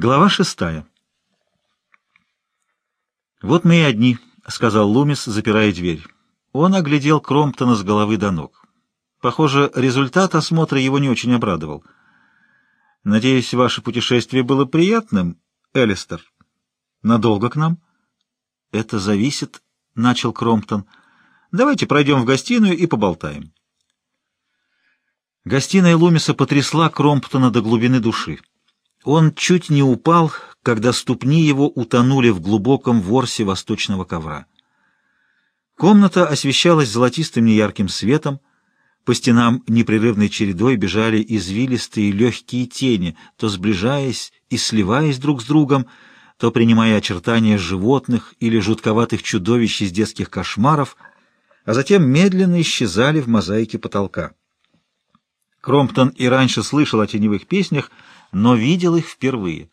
Глава шестая. «Вот мы и одни», — сказал Лумис, запирая дверь. Он оглядел Кромптона с головы до ног. Похоже, результат осмотра его не очень обрадовал. «Надеюсь, ваше путешествие было приятным, Элистер. Надолго к нам?» «Это зависит», — начал Кромптон. «Давайте пройдем в гостиную и поболтаем». Гостиная Лумиса потрясла Кромптона до глубины души. Он чуть не упал, когда ступни его утонули в глубоком ворсе восточного ковра. Комната освещалась золотистым неярким светом, по стенам непрерывной чередой бежали извилистые легкие тени, то сближаясь и сливаясь друг с другом, то принимая очертания животных или жутковатых чудовищ из детских кошмаров, а затем медленно исчезали в мозаике потолка. Кромптон и раньше слышал о теневых песнях, но видел их впервые.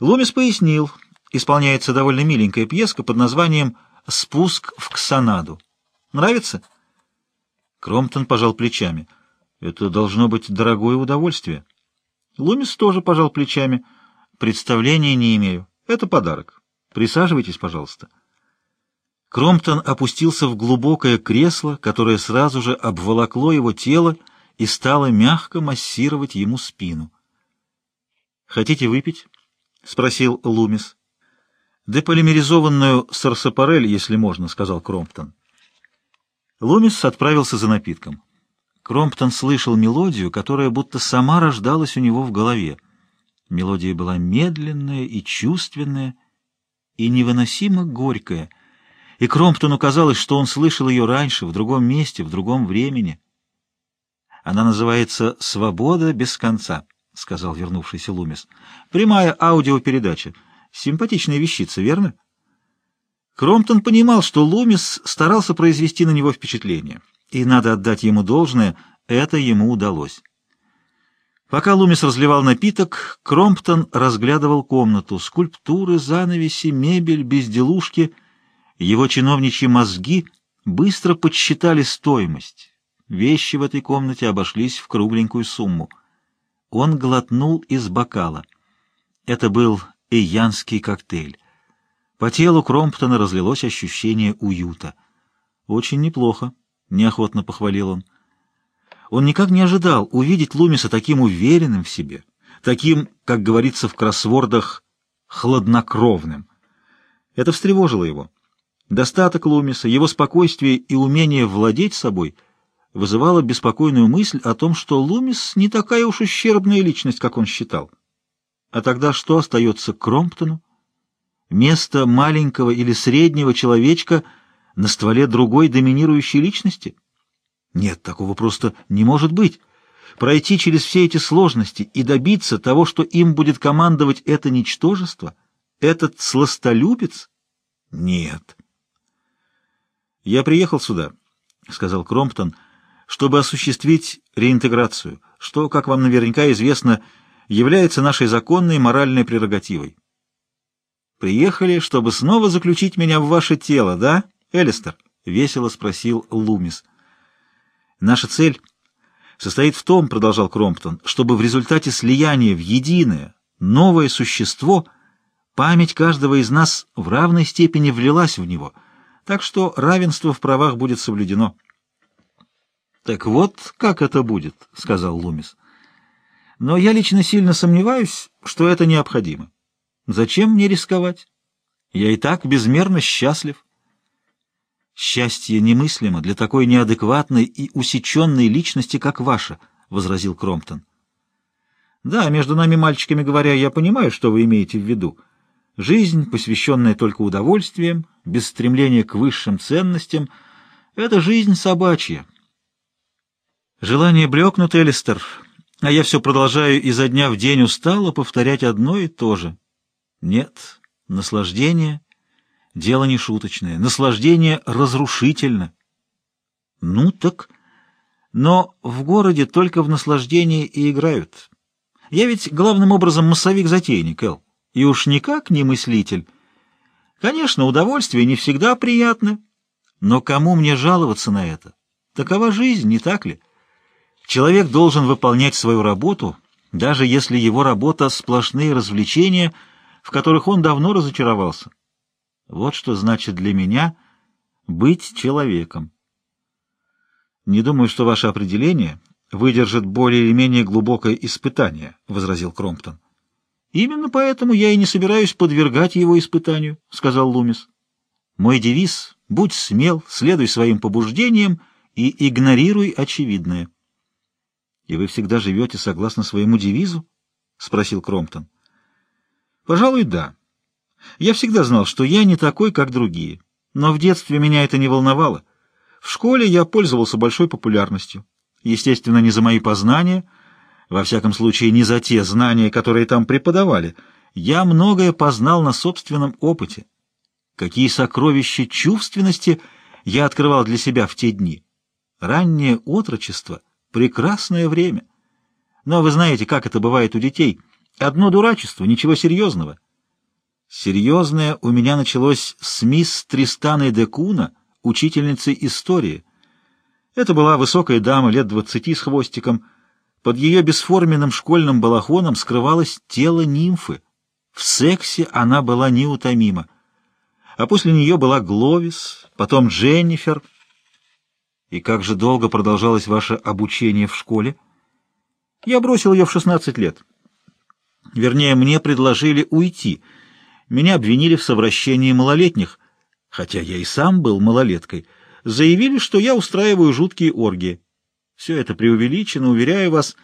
Лумис пояснил, исполняется довольно миленькая пьеска под названием «Спуск в Ксанаду». Нравится? Кромптон пожал плечами. Это должно быть дорогое удовольствие. Лумис тоже пожал плечами. Представления не имею. Это подарок. Присаживайтесь, пожалуйста. Кромптон опустился в глубокое кресло, которое сразу же обволокло его тело и стало мягко массировать ему спину. «Хотите выпить?» — спросил Лумис. «Деполимеризованную сарсапарель, если можно», — сказал Кромптон. Лумис отправился за напитком. Кромптон слышал мелодию, которая будто сама рождалась у него в голове. Мелодия была медленная и чувственная, и невыносимо горькая, и Кромптону казалось, что он слышал ее раньше, в другом месте, в другом времени. Она называется «Свобода без конца». — сказал вернувшийся Лумис. — Прямая аудиопередача. Симпатичная вещица, верно? Кромптон понимал, что Лумис старался произвести на него впечатление, и, надо отдать ему должное, это ему удалось. Пока Лумис разливал напиток, Кромптон разглядывал комнату. Скульптуры, занавеси, мебель, безделушки. Его чиновничьи мозги быстро подсчитали стоимость. Вещи в этой комнате обошлись в кругленькую сумму — он глотнул из бокала. Это был иянский коктейль. По телу Кромптона разлилось ощущение уюта. «Очень неплохо», — неохотно похвалил он. Он никак не ожидал увидеть Лумиса таким уверенным в себе, таким, как говорится в кроссвордах, хладнокровным. Это встревожило его. Достаток Лумиса, его спокойствие и умение владеть собой — вызывала беспокойную мысль о том, что Лумис не такая уж ущербная личность, как он считал. А тогда что остается Кромптону? Место маленького или среднего человечка на стволе другой доминирующей личности? Нет, такого просто не может быть. Пройти через все эти сложности и добиться того, что им будет командовать это ничтожество, этот сластолюбец? Нет. «Я приехал сюда», — сказал Кромптон, — чтобы осуществить реинтеграцию, что, как вам наверняка известно, является нашей законной моральной прерогативой. «Приехали, чтобы снова заключить меня в ваше тело, да, Элистер?» — весело спросил Лумис. «Наша цель состоит в том, — продолжал Кромптон, — чтобы в результате слияния в единое, новое существо память каждого из нас в равной степени влилась в него, так что равенство в правах будет соблюдено». «Так вот, как это будет», — сказал Лумис. «Но я лично сильно сомневаюсь, что это необходимо. Зачем мне рисковать? Я и так безмерно счастлив». «Счастье немыслимо для такой неадекватной и усеченной личности, как ваша», — возразил Кромптон. «Да, между нами, мальчиками говоря, я понимаю, что вы имеете в виду. Жизнь, посвященная только удовольствиям, без стремления к высшим ценностям, — это жизнь собачья». Желание блекнут, Элистер, а я все продолжаю изо дня в день устало повторять одно и то же. Нет, наслаждение — дело не шуточное, наслаждение разрушительно. Ну так, но в городе только в наслаждении и играют. Я ведь главным образом массовик-затейник, Эл, и уж никак не мыслитель. Конечно, удовольствие не всегда приятно, но кому мне жаловаться на это? Такова жизнь, не так ли? Человек должен выполнять свою работу, даже если его работа — сплошные развлечения, в которых он давно разочаровался. Вот что значит для меня быть человеком. Не думаю, что ваше определение выдержит более или менее глубокое испытание, — возразил Кромптон. Именно поэтому я и не собираюсь подвергать его испытанию, — сказал Лумис. Мой девиз — будь смел, следуй своим побуждениям и игнорируй очевидное. — И вы всегда живете согласно своему девизу? — спросил Кромптон. — Пожалуй, да. Я всегда знал, что я не такой, как другие. Но в детстве меня это не волновало. В школе я пользовался большой популярностью. Естественно, не за мои познания, во всяком случае, не за те знания, которые там преподавали. Я многое познал на собственном опыте. Какие сокровища чувственности я открывал для себя в те дни. Раннее отрочество — прекрасное время. Но вы знаете, как это бывает у детей. Одно дурачество, ничего серьезного. Серьезное у меня началось с мисс Тристаной де Куна, учительницей истории. Это была высокая дама лет двадцати с хвостиком. Под ее бесформенным школьным балахоном скрывалось тело нимфы. В сексе она была неутомима. А после нее была Гловис, потом Дженнифер — и как же долго продолжалось ваше обучение в школе? Я бросил ее в 16 лет. Вернее, мне предложили уйти. Меня обвинили в совращении малолетних, хотя я и сам был малолеткой. Заявили, что я устраиваю жуткие оргии. Все это преувеличено, уверяю вас,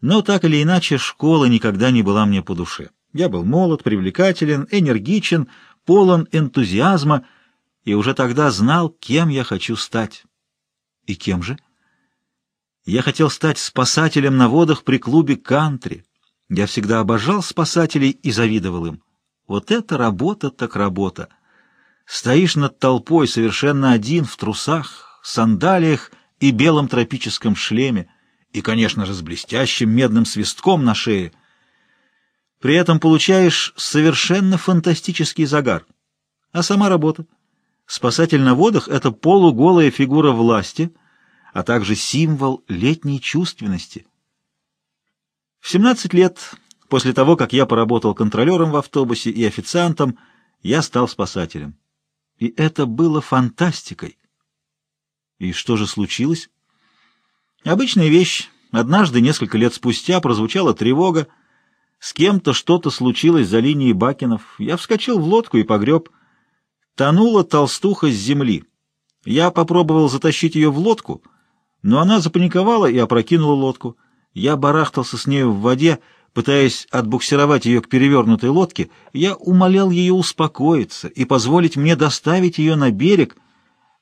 но так или иначе школа никогда не была мне по душе. Я был молод, привлекателен, энергичен, полон энтузиазма и уже тогда знал, кем я хочу стать. И кем же? Я хотел стать спасателем на водах при клубе «Кантри». Я всегда обожал спасателей и завидовал им. Вот это работа так работа. Стоишь над толпой совершенно один в трусах, сандалиях и белом тропическом шлеме, и, конечно же, с блестящим медным свистком на шее. При этом получаешь совершенно фантастический загар. А сама работа? Спасатель на водах — это полуголая фигура власти, а также символ летней чувственности. В 17 лет, после того, как я поработал контролером в автобусе и официантом, я стал спасателем. И это было фантастикой. И что же случилось? Обычная вещь. Однажды, несколько лет спустя, прозвучала тревога. С кем-то что-то случилось за линией Бакинов. Я вскочил в лодку и погреб. Тонула толстуха с земли. Я попробовал затащить ее в лодку, но она запаниковала и опрокинула лодку. Я барахтался с нею в воде, пытаясь отбуксировать ее к перевернутой лодке. Я умолял ее успокоиться и позволить мне доставить ее на берег,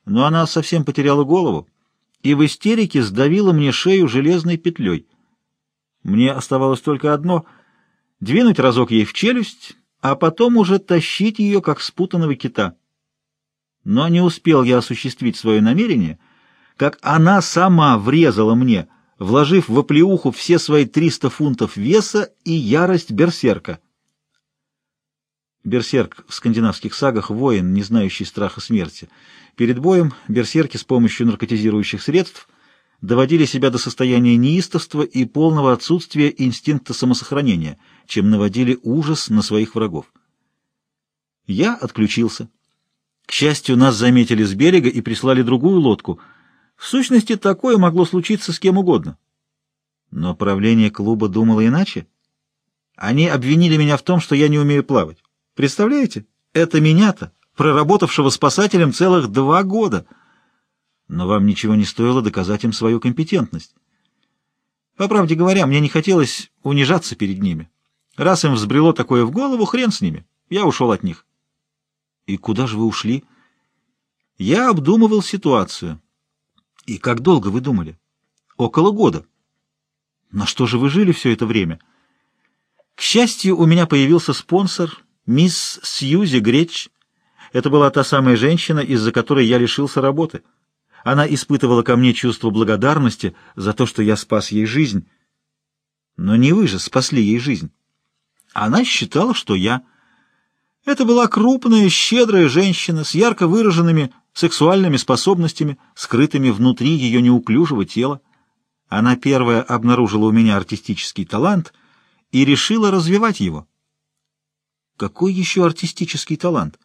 но она совсем потеряла голову и в истерике сдавила мне шею железной петлей. Мне оставалось только одно — двинуть разок ей в челюсть, а потом уже тащить ее, как спутанного кита. Но не успел я осуществить свое намерение, как она сама врезала мне, вложив в оплеуху все свои 300 фунтов веса и ярость берсерка. Берсерк в скандинавских сагах — воин, не знающий страха смерти. Перед боем берсерки с помощью наркотизирующих средств доводили себя до состояния неистовства и полного отсутствия инстинкта самосохранения, чем наводили ужас на своих врагов. Я отключился. К счастью, нас заметили с берега и прислали другую лодку. В сущности, такое могло случиться с кем угодно. Но правление клуба думало иначе. Они обвинили меня в том, что я не умею плавать. Представляете? Это меня-то, проработавшего спасателем целых два года. Но вам ничего не стоило доказать им свою компетентность. По правде говоря, мне не хотелось унижаться перед ними. Раз им взбрело такое в голову, хрен с ними. Я ушел от них. И куда же вы ушли? Я обдумывал ситуацию. И как долго вы думали? Около года. На что же вы жили все это время? К счастью, у меня появился спонсор, мисс Сьюзи Греч. Это была та самая женщина, из-за которой я лишился работы. Она испытывала ко мне чувство благодарности за то, что я спас ей жизнь. Но не вы же спасли ей жизнь. Она считала, что я... Это была крупная, щедрая женщина с ярко выраженными сексуальными способностями, скрытыми внутри ее неуклюжего тела. Она первая обнаружила у меня артистический талант и решила развивать его. Какой еще артистический талант?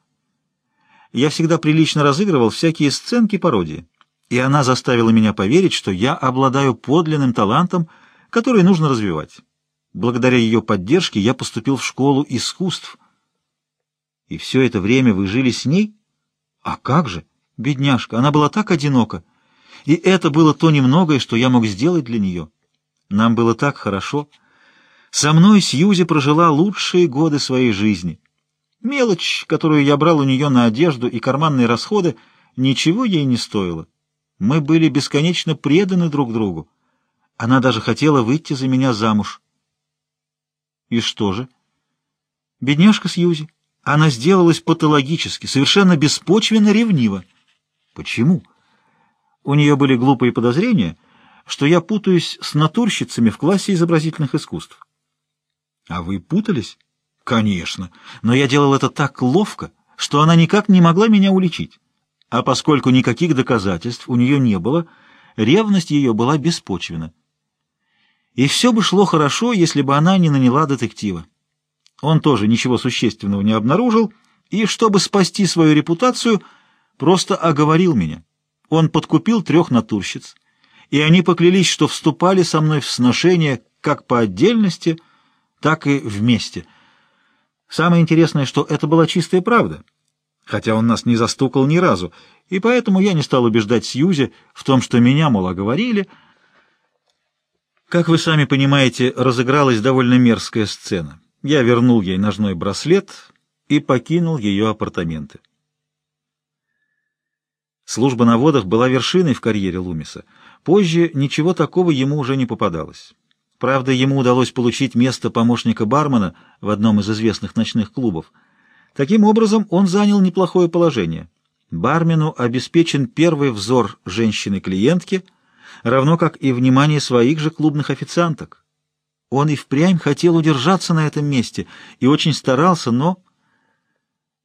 Я всегда прилично разыгрывал всякие сценки пародии, и она заставила меня поверить, что я обладаю подлинным талантом, который нужно развивать. Благодаря ее поддержке я поступил в школу искусств. И все это время вы жили с ней? А как же, бедняжка, она была так одинока. И это было то немногое, что я мог сделать для нее. Нам было так хорошо. Со мной Сьюзи прожила лучшие годы своей жизни. Мелочь, которую я брал у нее на одежду и карманные расходы, ничего ей не стоила. Мы были бесконечно преданы друг другу. Она даже хотела выйти за меня замуж. И что же? Бедняжка Сьюзи. Она сделалась патологически, совершенно беспочвенно ревнива. Почему? У нее были глупые подозрения, что я путаюсь с натурщицами в классе изобразительных искусств. А вы путались? Конечно. Но я делал это так ловко, что она никак не могла меня уличить. А поскольку никаких доказательств у нее не было, ревность ее была беспочвена. И все бы шло хорошо, если бы она не наняла детектива. Он тоже ничего существенного не обнаружил, и, чтобы спасти свою репутацию, просто оговорил меня. Он подкупил трех натурщиц, и они поклялись, что вступали со мной в сношение как по отдельности, так и вместе. Самое интересное, что это была чистая правда, хотя он нас не застукал ни разу, и поэтому я не стал убеждать Сьюзи в том, что меня, мол, оговорили. Как вы сами понимаете, разыгралась довольно мерзкая сцена. Я вернул ей ножной браслет и покинул ее апартаменты. Служба на водах была вершиной в карьере Лумиса. Позже ничего такого ему уже не попадалось. Правда, ему удалось получить место помощника бармена в одном из известных ночных клубов. Таким образом, он занял неплохое положение. Бармену обеспечен первый взор женщины-клиентки, равно как и внимание своих же клубных официанток. Он и впрямь хотел удержаться на этом месте и очень старался, но...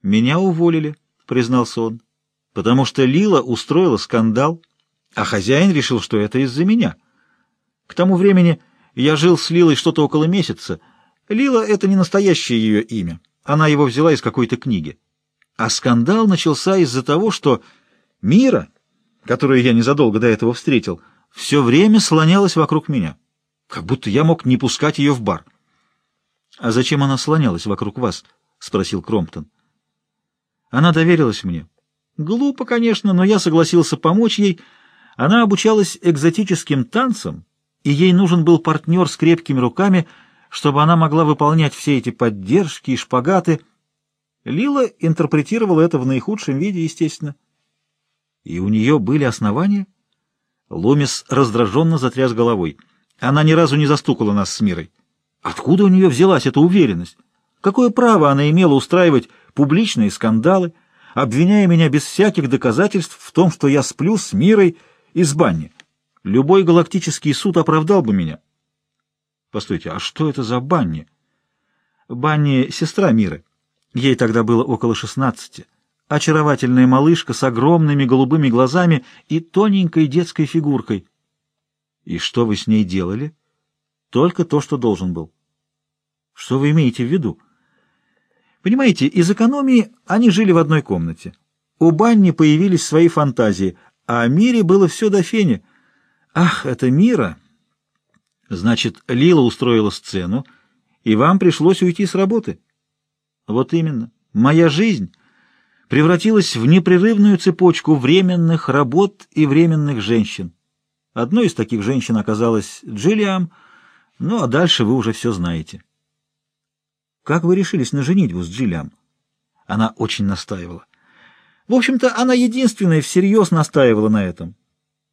«Меня уволили», — признался он потому что Лила устроила скандал, а хозяин решил, что это из-за меня. К тому времени я жил с Лилой что-то около месяца. Лила — это не настоящее ее имя. Она его взяла из какой-то книги. А скандал начался из-за того, что Мира, которую я незадолго до этого встретил, все время слонялась вокруг меня, как будто я мог не пускать ее в бар. — А зачем она слонялась вокруг вас? — спросил Кромптон. — Она доверилась мне. Глупо, конечно, но я согласился помочь ей. Она обучалась экзотическим танцам, и ей нужен был партнер с крепкими руками, чтобы она могла выполнять все эти поддержки и шпагаты. Лила интерпретировала это в наихудшем виде, естественно. И у нее были основания? Ломис раздраженно затряс головой. Она ни разу не застукала нас с Мирой. Откуда у нее взялась эта уверенность? Какое право она имела устраивать публичные скандалы? обвиняя меня без всяких доказательств в том, что я сплю с Мирой из бани. Любой галактический суд оправдал бы меня. Постойте, а что это за Банни? Банни — сестра Миры. Ей тогда было около шестнадцати. Очаровательная малышка с огромными голубыми глазами и тоненькой детской фигуркой. И что вы с ней делали? Только то, что должен был. Что вы имеете в виду? Понимаете, из экономии они жили в одной комнате. У Банни появились свои фантазии, а о мире было все до фени. Ах, это мира! Значит, Лила устроила сцену, и вам пришлось уйти с работы. Вот именно. Моя жизнь превратилась в непрерывную цепочку временных работ и временных женщин. Одной из таких женщин оказалась Джиллиам, ну а дальше вы уже все знаете. Как вы решились на женитьбу с Джиллиам? Она очень настаивала. В общем-то, она единственная всерьез настаивала на этом.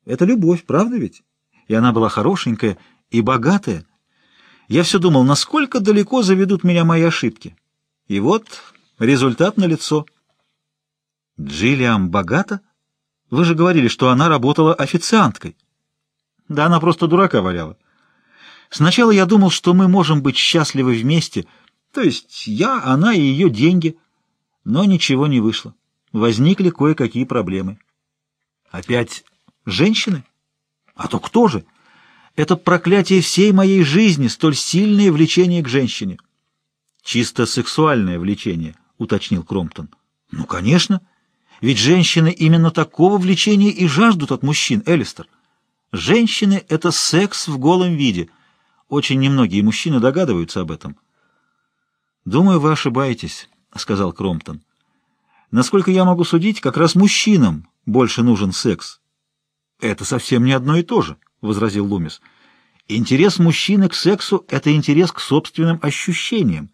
Это любовь, правда ведь? И она была хорошенькая и богатая. Я все думал, насколько далеко заведут меня мои ошибки. И вот результат налицо. Джиллиам богата? Вы же говорили, что она работала официанткой. Да она просто дурака валяла. Сначала я думал, что мы можем быть счастливы вместе — то есть я, она и ее деньги. Но ничего не вышло. Возникли кое-какие проблемы. Опять женщины? А то кто же? Это проклятие всей моей жизни, столь сильное влечение к женщине. Чисто сексуальное влечение, уточнил Кромптон. Ну, конечно. Ведь женщины именно такого влечения и жаждут от мужчин, Элистер. Женщины — это секс в голом виде. Очень немногие мужчины догадываются об этом. «Думаю, вы ошибаетесь», — сказал Кромптон. «Насколько я могу судить, как раз мужчинам больше нужен секс». «Это совсем не одно и то же», — возразил Лумис. «Интерес мужчины к сексу — это интерес к собственным ощущениям,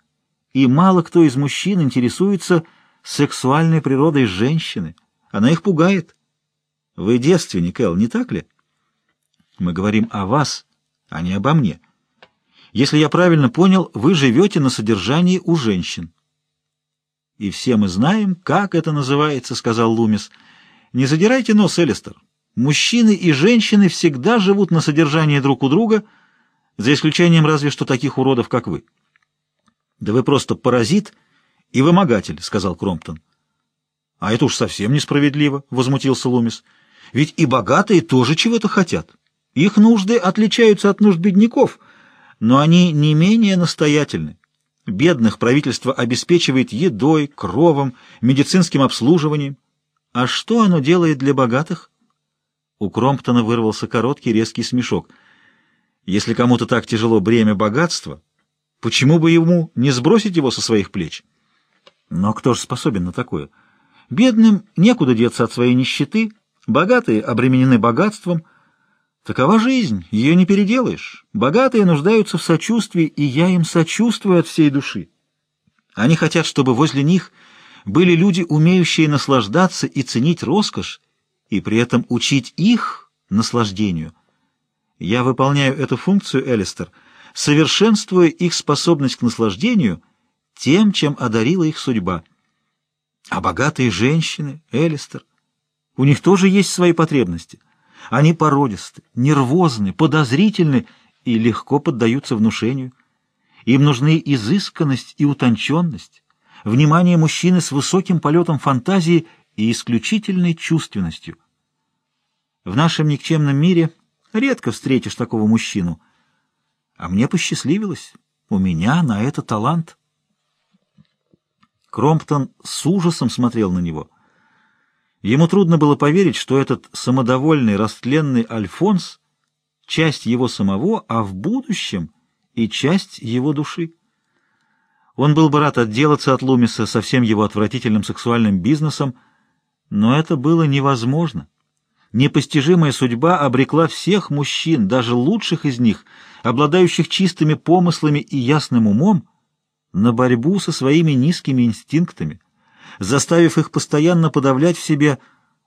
и мало кто из мужчин интересуется сексуальной природой женщины. Она их пугает. Вы девственник, Эл, не так ли?» «Мы говорим о вас, а не обо мне. Если я правильно понял, вы живете на содержании у женщин». «И все мы знаем, как это называется», — сказал Лумис. «Не задирайте нос, Элистер. Мужчины и женщины всегда живут на содержании друг у друга, за исключением разве что таких уродов, как вы. «Да вы просто паразит и вымогатель», — сказал Кромптон. «А это уж совсем несправедливо», — возмутился Лумис. «Ведь и богатые тоже чего-то хотят. Их нужды отличаются от нужд бедняков, но они не менее настоятельны. Бедных правительство обеспечивает едой, кровом, медицинским обслуживанием. А что оно делает для богатых?» У Кромптона вырвался короткий резкий смешок. Если кому-то так тяжело бремя богатства, почему бы ему не сбросить его со своих плеч? Но кто же способен на такое? Бедным некуда деться от своей нищеты, богатые обременены богатством. Такова жизнь, ее не переделаешь. Богатые нуждаются в сочувствии, и я им сочувствую от всей души. Они хотят, чтобы возле них были люди, умеющие наслаждаться и ценить роскошь, и при этом учить их наслаждению. Я выполняю эту функцию, Элистер, совершенствуя их способность к наслаждению тем, чем одарила их судьба. А богатые женщины, Элистер, у них тоже есть свои потребности. Они породисты, нервозны, подозрительны и легко поддаются внушению. Им нужны изысканность и утонченность, внимание мужчины с высоким полетом фантазии и исключительной чувственностью. В нашем никчемном мире редко встретишь такого мужчину. А мне посчастливилось. У меня на это талант. Кромптон с ужасом смотрел на него. Ему трудно было поверить, что этот самодовольный, растленный Альфонс — часть его самого, а в будущем и часть его души. Он был бы рад отделаться от Лумиса со всем его отвратительным сексуальным бизнесом, но это было невозможно. Непостижимая судьба обрекла всех мужчин, даже лучших из них, обладающих чистыми помыслами и ясным умом, на борьбу со своими низкими инстинктами, заставив их постоянно подавлять в себе,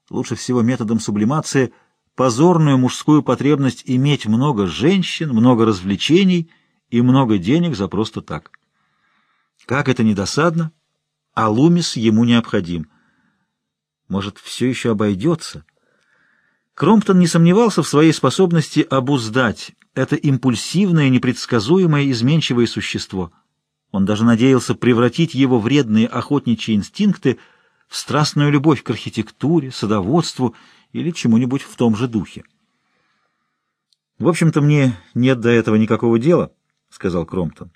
лучше всего методом сублимации, позорную мужскую потребность иметь много женщин, много развлечений и много денег за просто так. Как это недосадно, а Лумис ему необходим — может, все еще обойдется? Кромптон не сомневался в своей способности обуздать это импульсивное, непредсказуемое, изменчивое существо. Он даже надеялся превратить его вредные охотничьи инстинкты в страстную любовь к архитектуре, садоводству или чему-нибудь в том же духе. «В общем-то, мне нет до этого никакого дела», — сказал Кромптон.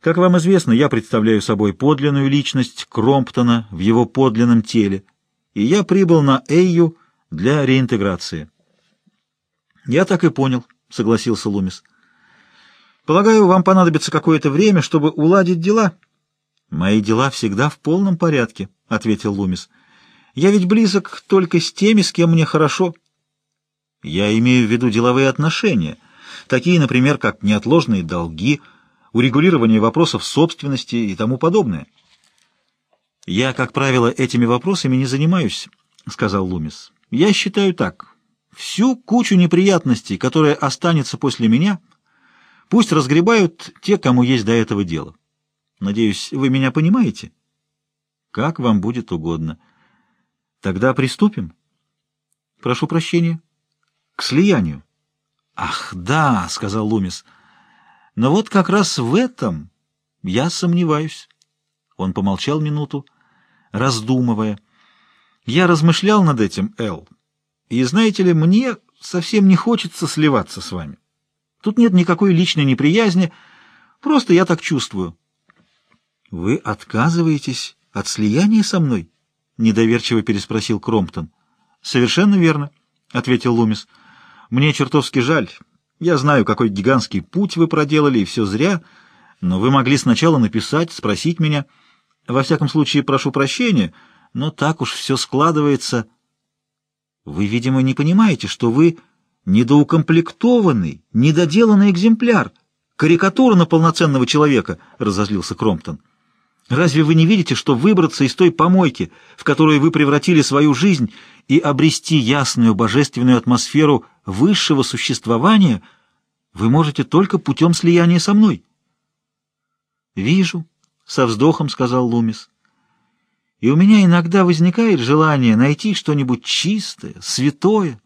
«Как вам известно, я представляю собой подлинную личность Кромптона в его подлинном теле» и я прибыл на Эйю для реинтеграции. «Я так и понял», — согласился Лумис. «Полагаю, вам понадобится какое-то время, чтобы уладить дела». «Мои дела всегда в полном порядке», — ответил Лумис. «Я ведь близок только с теми, с кем мне хорошо». «Я имею в виду деловые отношения, такие, например, как неотложные долги, урегулирование вопросов собственности и тому подобное». «Я, как правило, этими вопросами не занимаюсь», — сказал Лумис. «Я считаю так. Всю кучу неприятностей, которая останется после меня, пусть разгребают те, кому есть до этого дело. Надеюсь, вы меня понимаете?» «Как вам будет угодно. Тогда приступим?» «Прошу прощения. К слиянию». «Ах, да», — сказал Лумис. «Но вот как раз в этом я сомневаюсь». Он помолчал минуту раздумывая. Я размышлял над этим, Эл, и, знаете ли, мне совсем не хочется сливаться с вами. Тут нет никакой личной неприязни, просто я так чувствую». «Вы отказываетесь от слияния со мной?» — недоверчиво переспросил Кромптон. «Совершенно верно», — ответил Лумис. «Мне чертовски жаль. Я знаю, какой гигантский путь вы проделали, и все зря, но вы могли сначала написать, спросить меня. Во всяком случае, прошу прощения, но так уж все складывается. Вы, видимо, не понимаете, что вы недоукомплектованный, недоделанный экземпляр, карикатура на полноценного человека», — разозлился Кромптон. Разве вы не видите, что выбраться из той помойки, в которую вы превратили свою жизнь, и обрести ясную божественную атмосферу высшего существования вы можете только путем слияния со мной? «Вижу», — со вздохом сказал Лумис. «И у меня иногда возникает желание найти что-нибудь чистое, святое,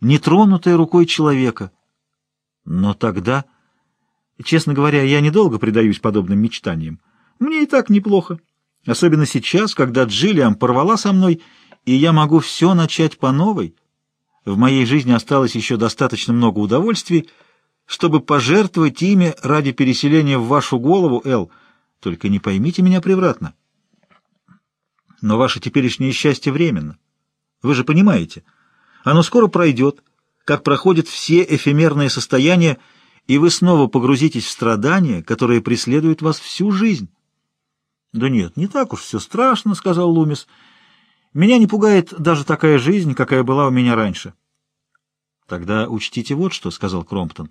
нетронутое рукой человека. Но тогда, честно говоря, я недолго предаюсь подобным мечтаниям. Мне и так неплохо. Особенно сейчас, когда Джиллиан порвала со мной, и я могу все начать по новой. В моей жизни осталось еще достаточно много удовольствий, чтобы пожертвовать ими ради переселения в вашу голову, Эл. Только не поймите меня превратно. Но ваше теперешнее счастье временно. Вы же понимаете, оно скоро пройдет, как проходят все эфемерные состояния, и вы снова погрузитесь в страдания, которые преследуют вас всю жизнь. «Да нет, не так уж все страшно», — сказал Лумис. «Меня не пугает даже такая жизнь, какая была у меня раньше». «Тогда учтите вот что», — сказал Кромптон.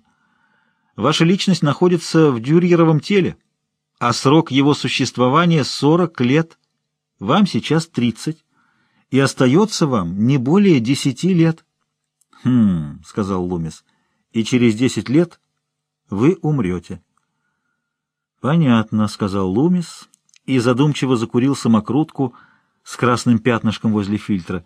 «Ваша личность находится в дюрьеровом теле, а срок его существования — сорок лет. Вам сейчас тридцать, и остается вам не более десяти лет». «Хм», — сказал Лумис, — «и через десять лет вы умрете». «Понятно», — сказал Лумис, и задумчиво закурил самокрутку с красным пятнышком возле фильтра.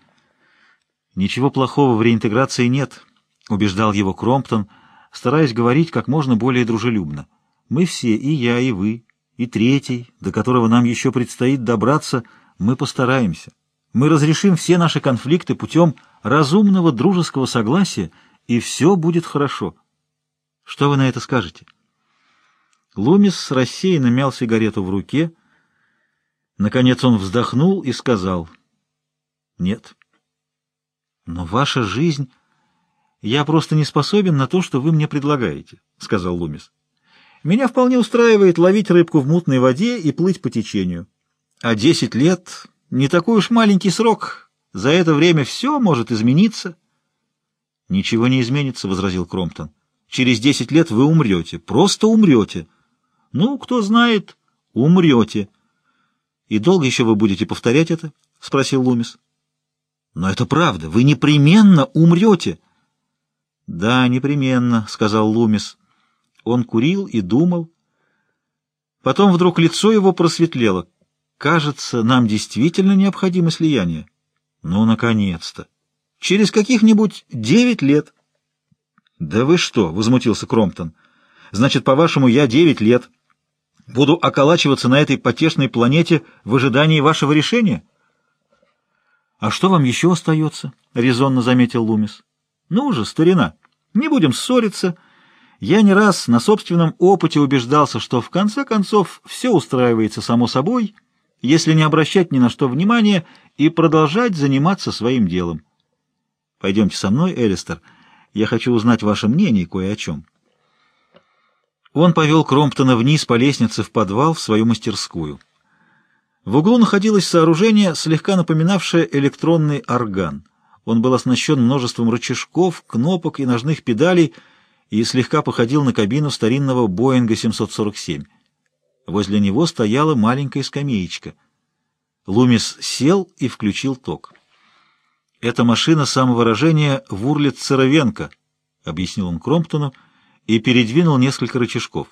«Ничего плохого в реинтеграции нет», — убеждал его Кромптон, стараясь говорить как можно более дружелюбно. «Мы все, и я, и вы, и третий, до которого нам еще предстоит добраться, мы постараемся. Мы разрешим все наши конфликты путем разумного дружеского согласия, и все будет хорошо. Что вы на это скажете?» Лумис рассеянно мял сигарету в руке, — Наконец он вздохнул и сказал, «Нет». «Но ваша жизнь... Я просто не способен на то, что вы мне предлагаете», — сказал Лумис. «Меня вполне устраивает ловить рыбку в мутной воде и плыть по течению. А десять лет — не такой уж маленький срок. За это время все может измениться». «Ничего не изменится», — возразил Кромптон. «Через десять лет вы умрете, просто умрете». «Ну, кто знает, умрете». «И долго еще вы будете повторять это?» — спросил Лумис. «Но это правда. Вы непременно умрете». «Да, непременно», — сказал Лумис. Он курил и думал. Потом вдруг лицо его просветлело. «Кажется, нам действительно необходимо слияние». «Ну, наконец-то! Через каких-нибудь девять лет». «Да вы что?» — возмутился Кромптон. «Значит, по-вашему, я девять лет». Буду околачиваться на этой потешной планете в ожидании вашего решения? — А что вам еще остается? — резонно заметил Лумис. — Ну же, старина, не будем ссориться. Я не раз на собственном опыте убеждался, что в конце концов все устраивается само собой, если не обращать ни на что внимания и продолжать заниматься своим делом. Пойдемте со мной, Элистер. Я хочу узнать ваше мнение кое о чем. Он повел Кромптона вниз по лестнице в подвал в свою мастерскую. В углу находилось сооружение, слегка напоминавшее электронный орган. Он был оснащен множеством рычажков, кнопок и ножных педалей и слегка походил на кабину старинного Боинга 747. Возле него стояла маленькая скамеечка. Лумис сел и включил ток. «Это машина самовыражения Вурлиц-Царовенко», — объяснил он Кромптону, — и передвинул несколько рычажков.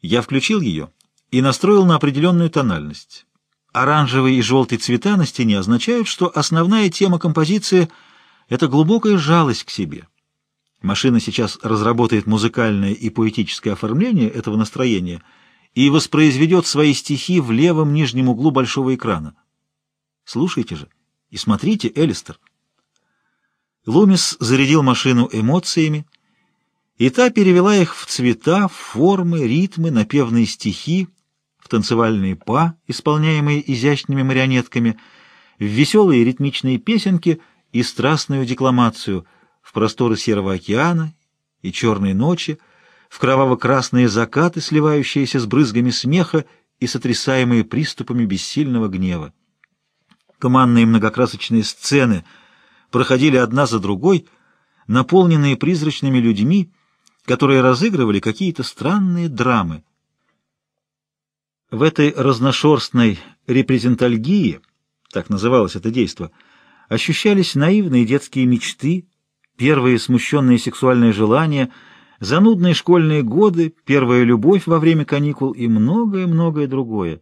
Я включил ее и настроил на определенную тональность. Оранжевый и желтый цвета на стене означают, что основная тема композиции — это глубокая жалость к себе. Машина сейчас разработает музыкальное и поэтическое оформление этого настроения и воспроизведет свои стихи в левом нижнем углу большого экрана. Слушайте же и смотрите, Элистер. Лумис зарядил машину эмоциями, и та перевела их в цвета, формы, ритмы, напевные стихи, в танцевальные па, исполняемые изящными марионетками, в веселые ритмичные песенки и страстную декламацию, в просторы Серого океана и черной ночи, в кроваво-красные закаты, сливающиеся с брызгами смеха и сотрясаемые приступами бессильного гнева. Туманные многокрасочные сцены проходили одна за другой, наполненные призрачными людьми, которые разыгрывали какие-то странные драмы. В этой разношерстной репрезентальгии, так называлось это действо, ощущались наивные детские мечты, первые смущенные сексуальные желания, занудные школьные годы, первая любовь во время каникул и многое-многое другое.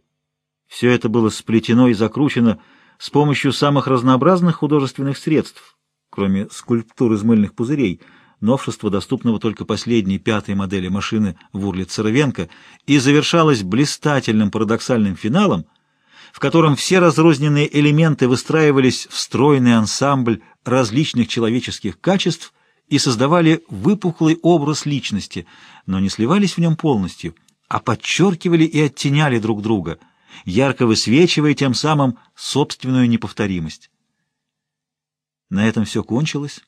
Все это было сплетено и закручено с помощью самых разнообразных художественных средств, кроме скульптур из мыльных пузырей, новшество, доступного только последней пятой модели машины Вурлиц-Сыровенко, и завершалось блистательным парадоксальным финалом, в котором все разрозненные элементы выстраивались в стройный ансамбль различных человеческих качеств и создавали выпуклый образ личности, но не сливались в нем полностью, а подчеркивали и оттеняли друг друга — ярко высвечивая тем самым собственную неповторимость. На этом все кончилось,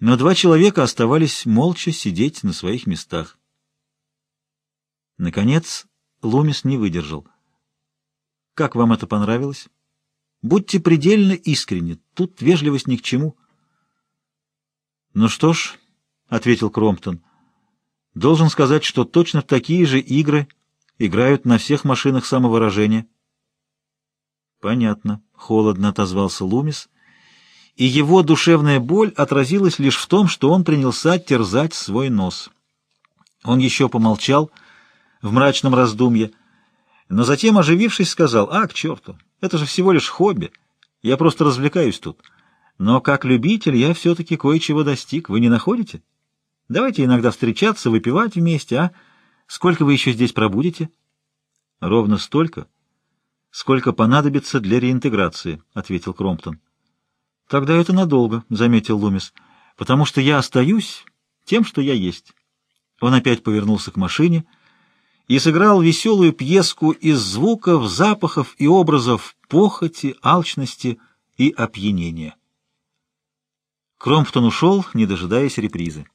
но два человека оставались молча сидеть на своих местах. Наконец Лумис не выдержал. «Как вам это понравилось? Будьте предельно искренни, тут вежливость ни к чему». «Ну что ж», — ответил Кромптон, — «должен сказать, что точно такие же игры — Играют на всех машинах самовыражения. Понятно, холодно отозвался Лумис, и его душевная боль отразилась лишь в том, что он принялся терзать свой нос. Он еще помолчал в мрачном раздумье, но затем, оживившись, сказал, «А, к черту, это же всего лишь хобби, я просто развлекаюсь тут. Но как любитель я все-таки кое-чего достиг, вы не находите? Давайте иногда встречаться, выпивать вместе, а?» Сколько вы еще здесь пробудете? — Ровно столько, сколько понадобится для реинтеграции, — ответил Кромптон. — Тогда это надолго, — заметил Лумис, — потому что я остаюсь тем, что я есть. Он опять повернулся к машине и сыграл веселую пьеску из звуков, запахов и образов похоти, алчности и опьянения. Кромптон ушел, не дожидаясь репризы.